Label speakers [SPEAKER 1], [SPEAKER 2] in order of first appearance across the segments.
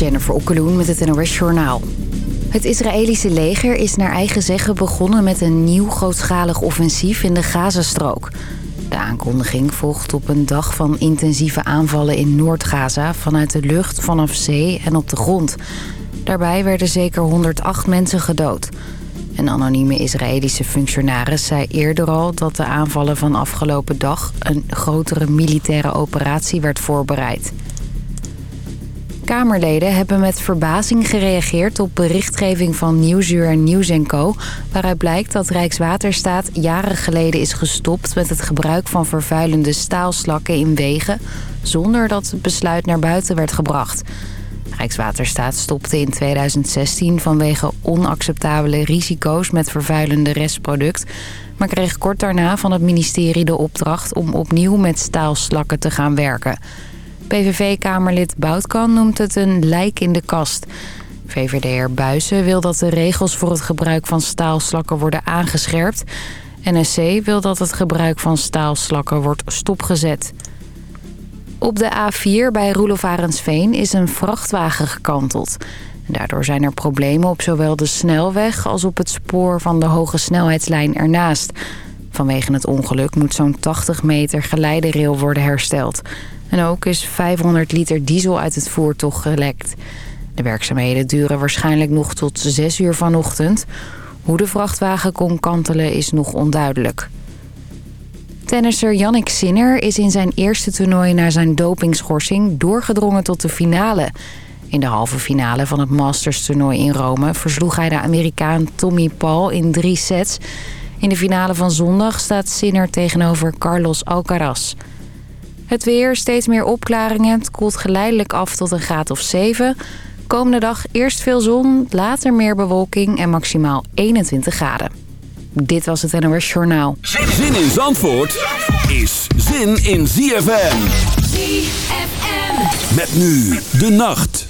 [SPEAKER 1] Jennifer Okkeloen met het NOS Journaal. Het Israëlische leger is naar eigen zeggen begonnen met een nieuw grootschalig offensief in de Gazastrook. De aankondiging volgt op een dag van intensieve aanvallen in Noord-Gaza... vanuit de lucht, vanaf zee en op de grond. Daarbij werden zeker 108 mensen gedood. Een anonieme Israëlische functionaris zei eerder al dat de aanvallen van afgelopen dag... een grotere militaire operatie werd voorbereid. Kamerleden hebben met verbazing gereageerd op berichtgeving van Nieuwsuur en Nieuws Co... waaruit blijkt dat Rijkswaterstaat jaren geleden is gestopt... met het gebruik van vervuilende staalslakken in wegen... zonder dat het besluit naar buiten werd gebracht. Rijkswaterstaat stopte in 2016 vanwege onacceptabele risico's met vervuilende restproduct... maar kreeg kort daarna van het ministerie de opdracht om opnieuw met staalslakken te gaan werken... PVV-kamerlid Boutkan noemt het een lijk in de kast. VVD'er Buizen wil dat de regels voor het gebruik van staalslakken worden aangescherpt. NSC wil dat het gebruik van staalslakken wordt stopgezet. Op de A4 bij Roelof Arendsveen is een vrachtwagen gekanteld. Daardoor zijn er problemen op zowel de snelweg als op het spoor van de hoge snelheidslijn ernaast. Vanwege het ongeluk moet zo'n 80 meter geleiderrail worden hersteld. En ook is 500 liter diesel uit het voertuig gelekt. De werkzaamheden duren waarschijnlijk nog tot 6 uur vanochtend. Hoe de vrachtwagen kon kantelen is nog onduidelijk. Tennisser Yannick Sinner is in zijn eerste toernooi na zijn dopingschorsing doorgedrongen tot de finale. In de halve finale van het Masters toernooi in Rome versloeg hij de Amerikaan Tommy Paul in drie sets. In de finale van zondag staat Sinner tegenover Carlos Alcaraz. Het weer, steeds meer opklaringen. Het koelt geleidelijk af tot een graad of 7. Komende dag eerst veel zon, later meer bewolking en maximaal 21 graden. Dit was het NOS Journaal.
[SPEAKER 2] Zin in Zandvoort is zin in ZFM. ZFM. Met nu de nacht.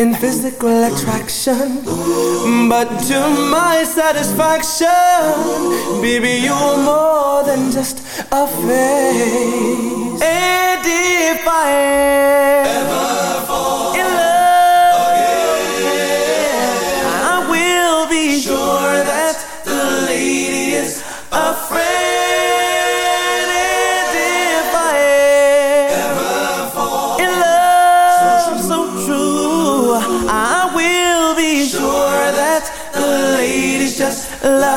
[SPEAKER 3] in physical attraction. But to my satisfaction, baby, you're more than just a face. And if I ever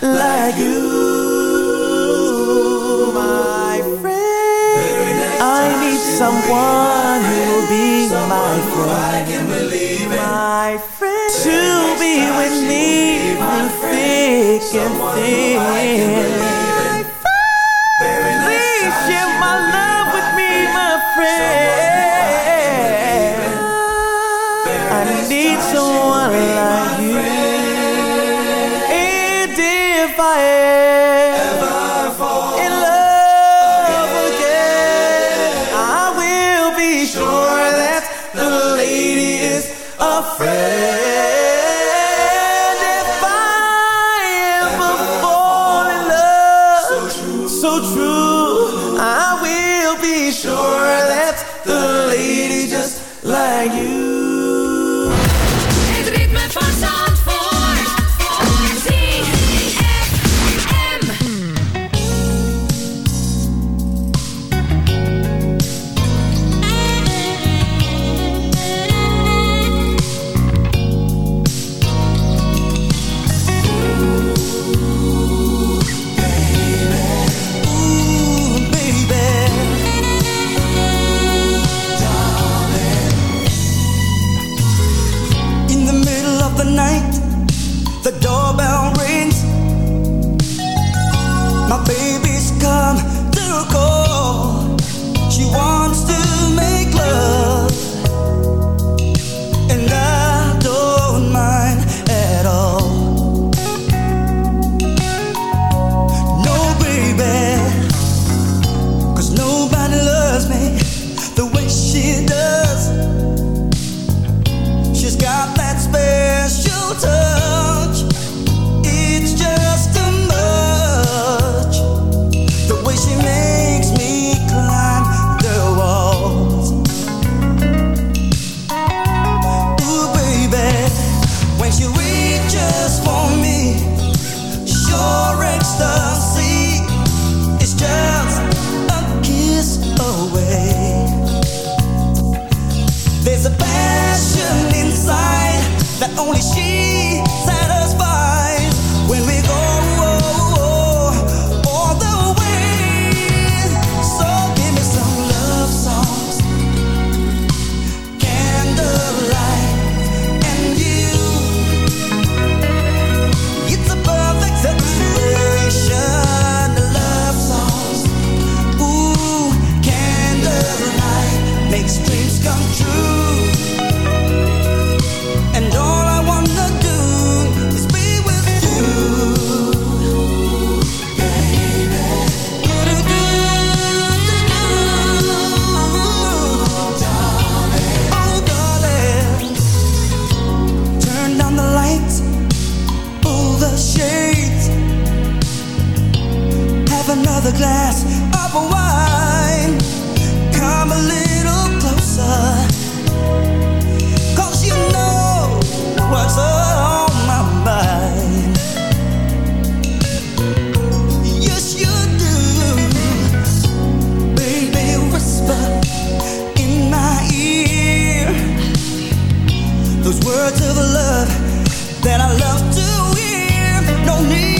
[SPEAKER 3] like you, my friend. I need someone who'll be my friend. My friend to be with me through thick and thin. words of love that I love
[SPEAKER 4] to
[SPEAKER 5] hear. No need.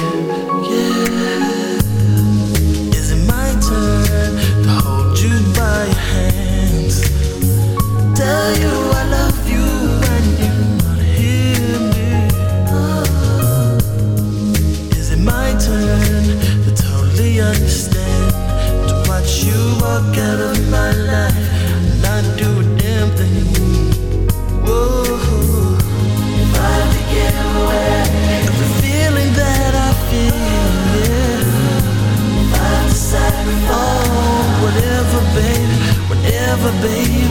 [SPEAKER 6] not do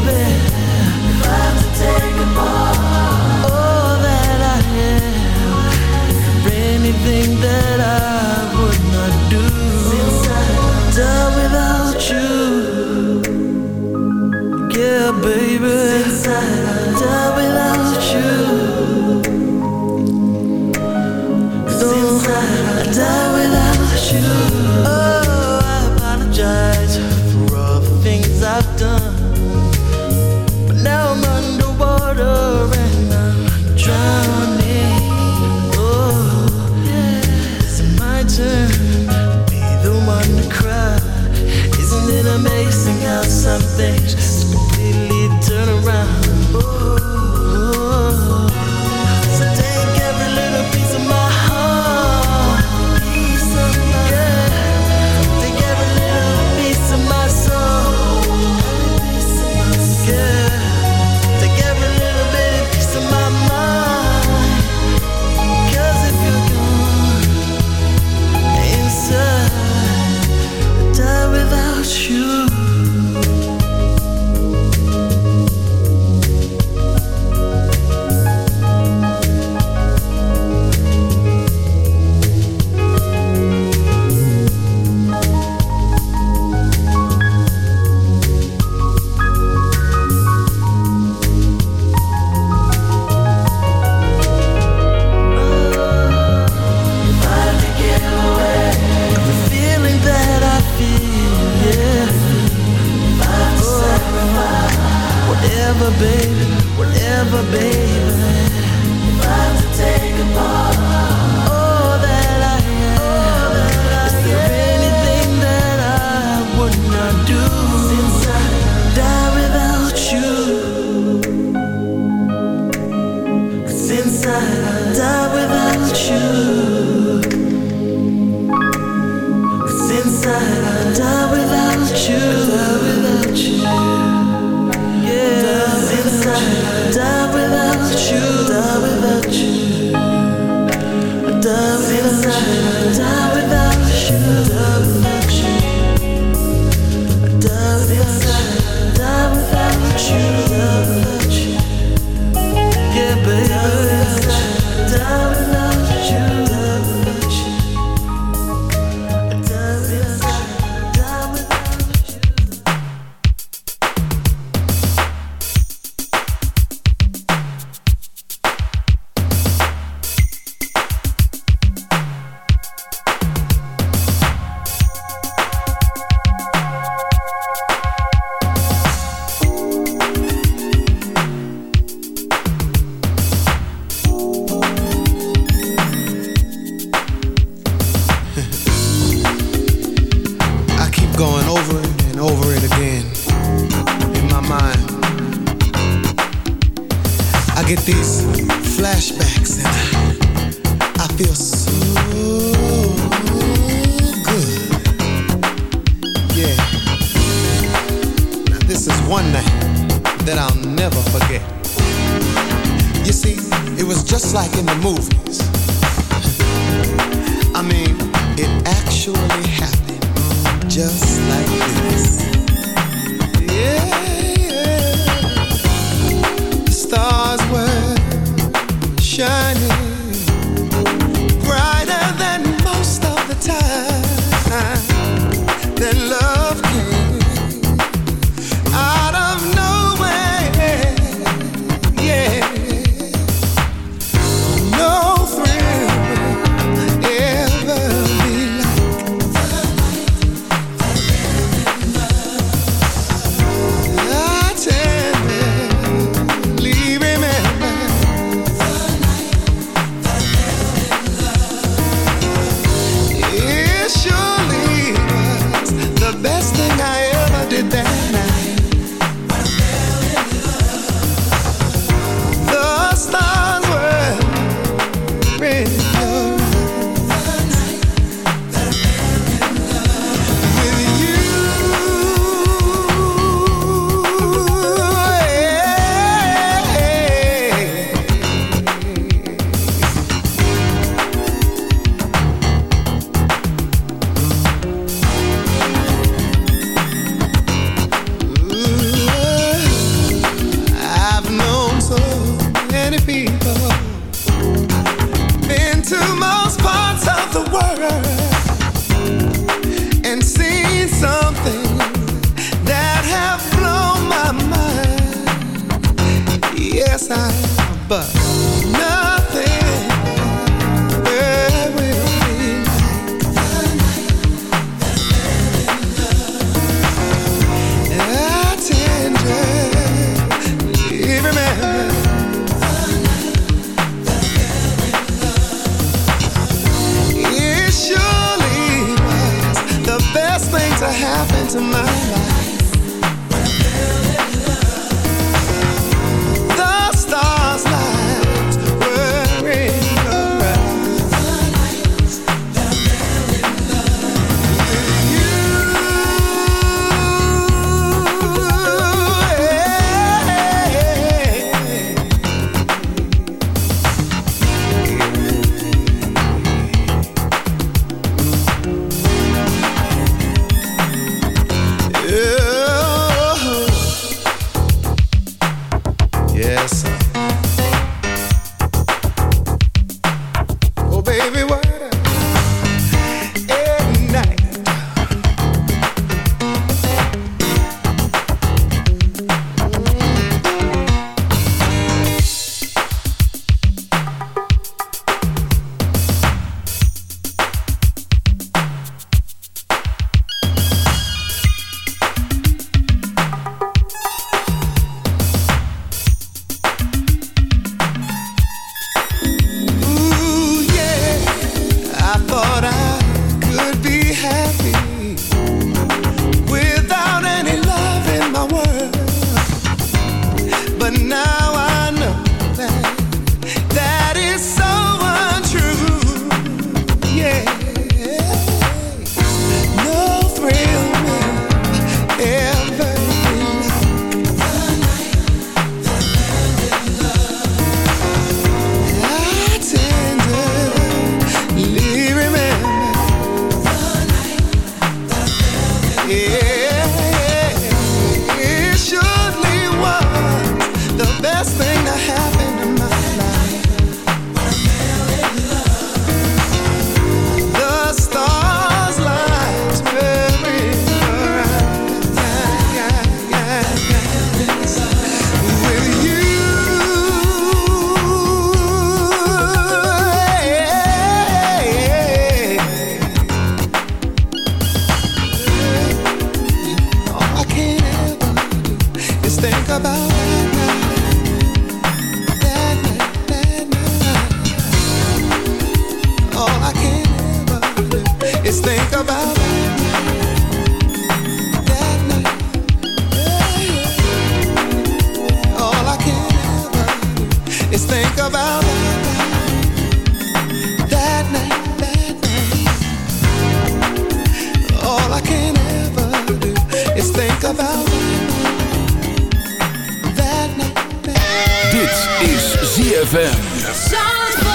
[SPEAKER 7] Get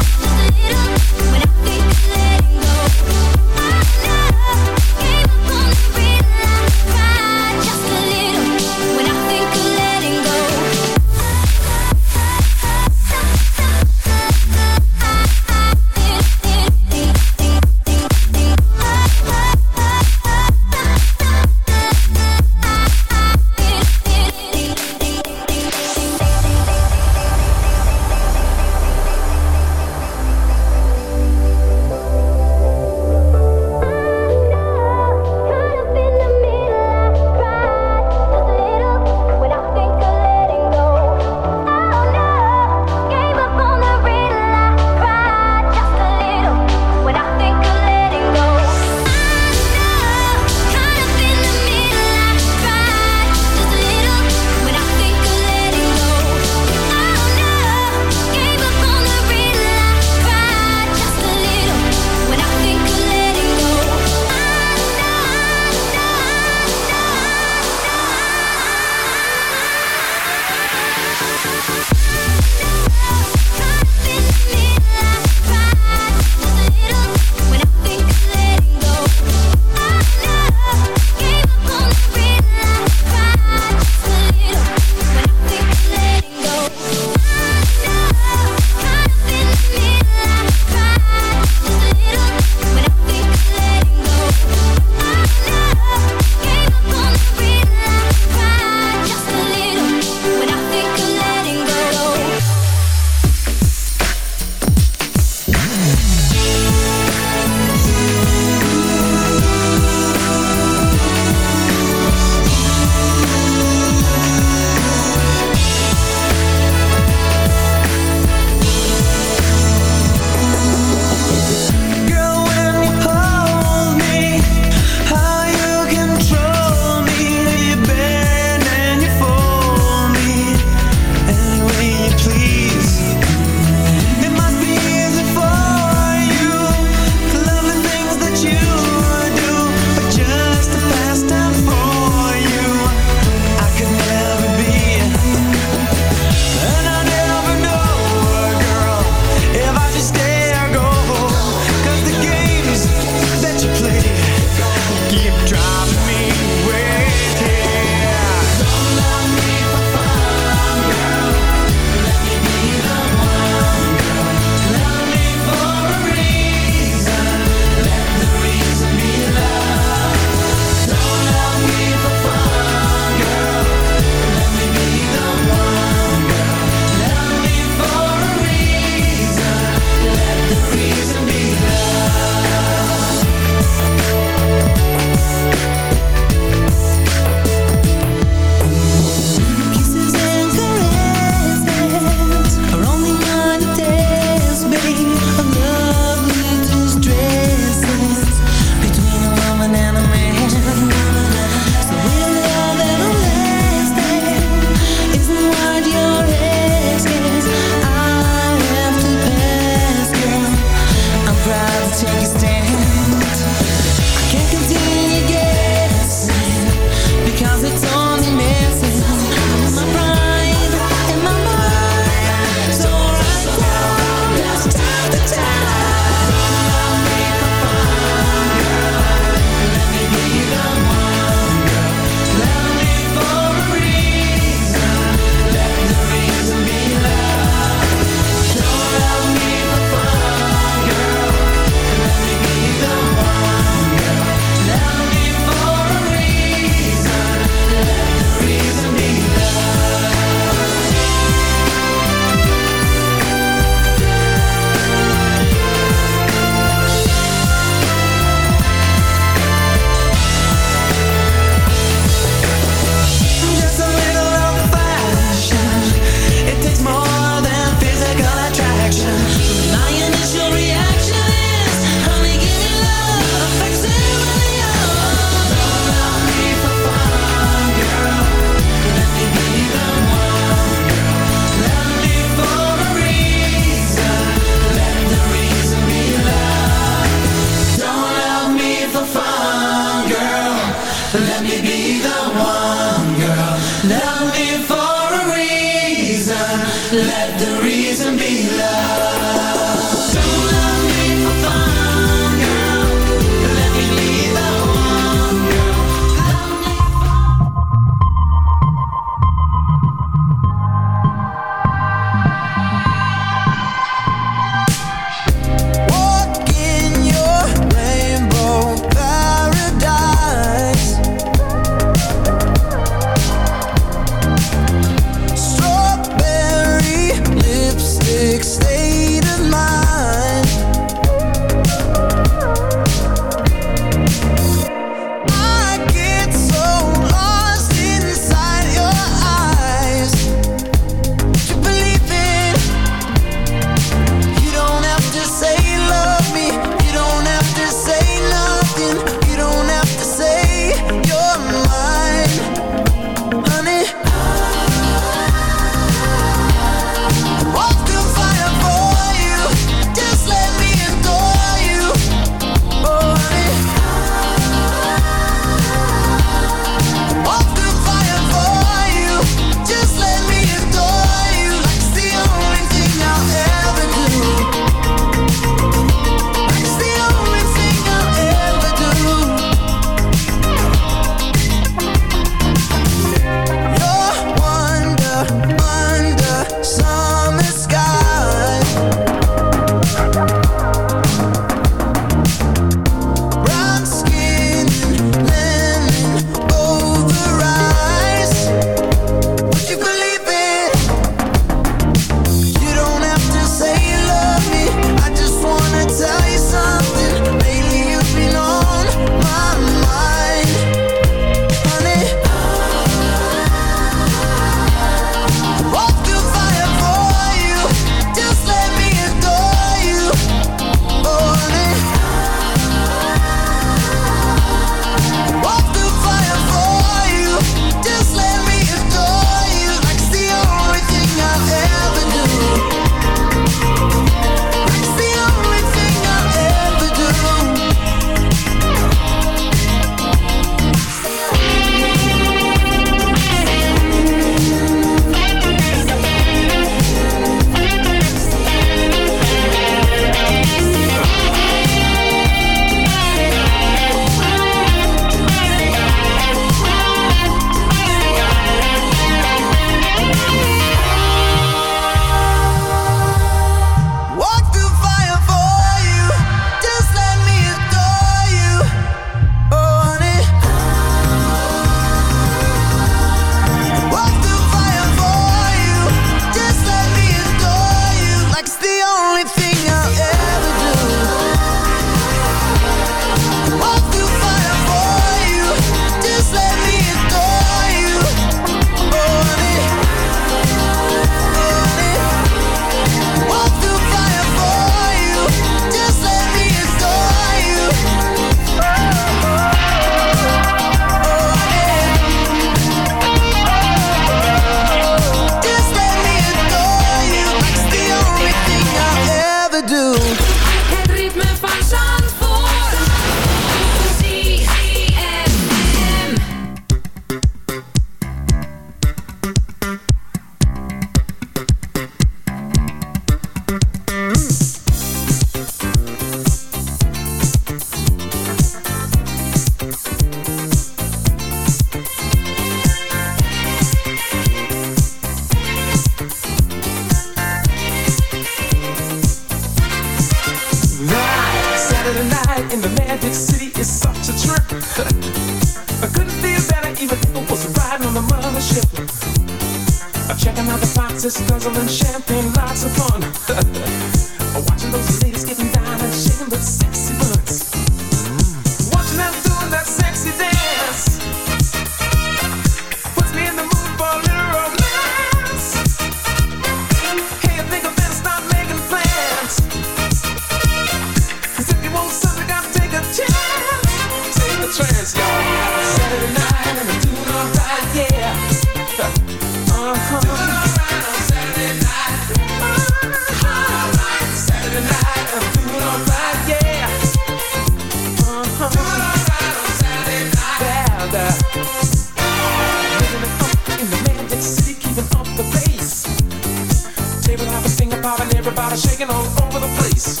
[SPEAKER 2] shaking all over the place.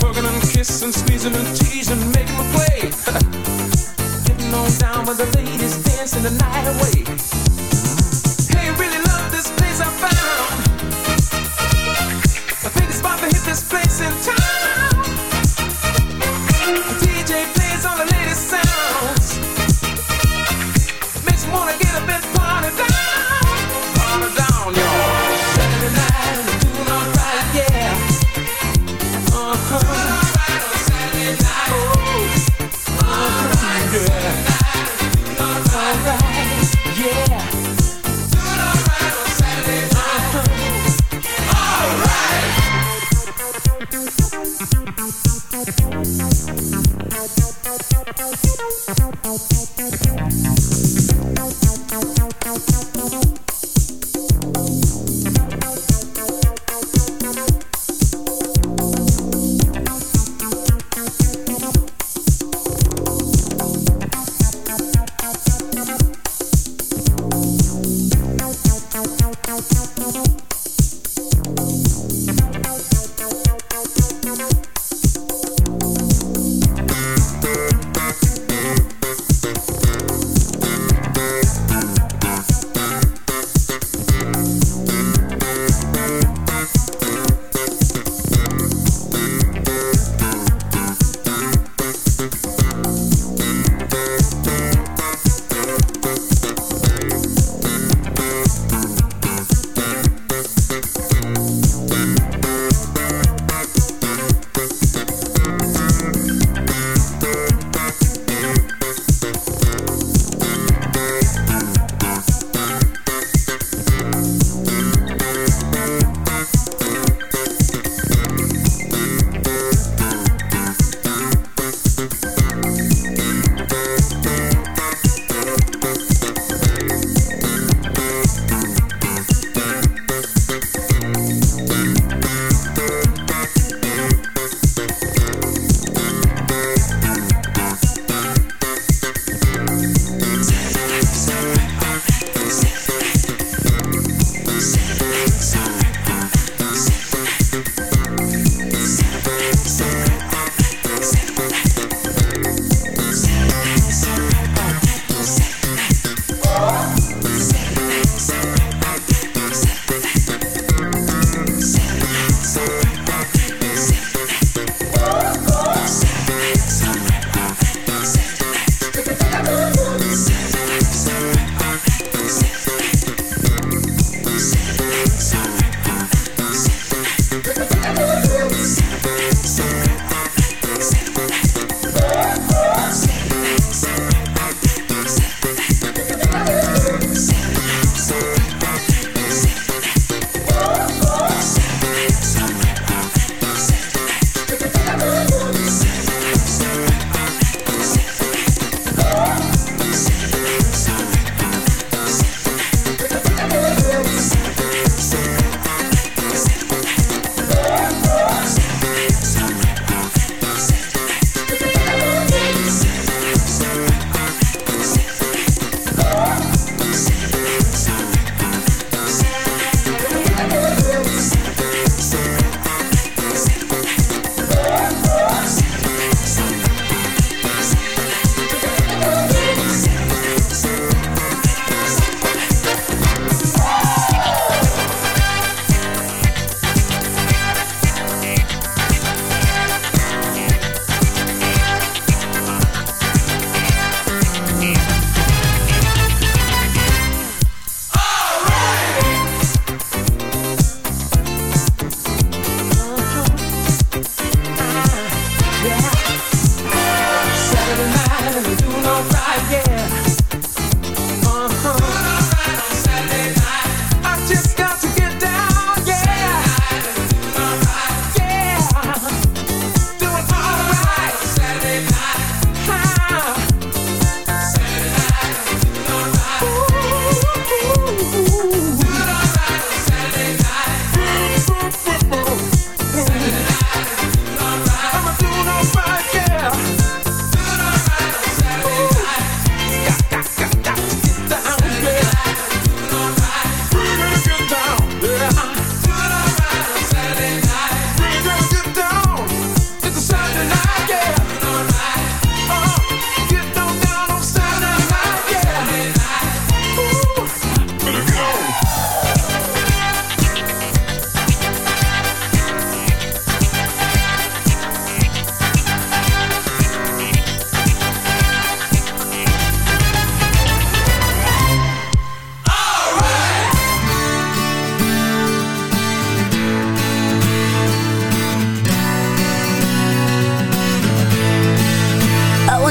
[SPEAKER 2] Hugging and kissing, squeezing and teasing, making me play. Getting on down with the ladies, dancing the night away.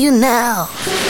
[SPEAKER 5] You now.